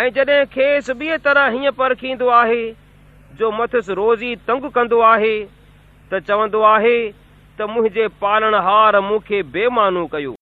۽ جڏهن کيس ٻيءَ طرح هيئن پرکيندو آهي جو مٿس روزي تنگ ڪندو آهي ته چوندو آهي ته منهنجي پالڻ هار مون کي بيمانو ڪيو.